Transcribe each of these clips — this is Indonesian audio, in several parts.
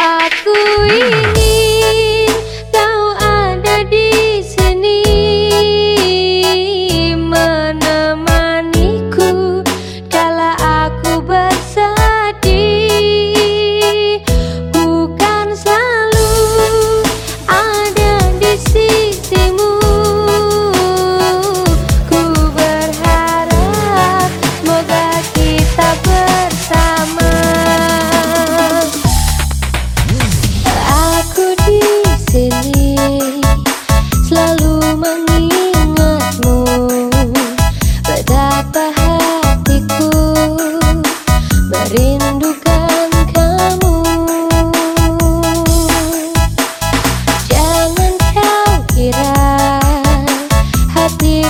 Aku ini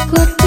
ikut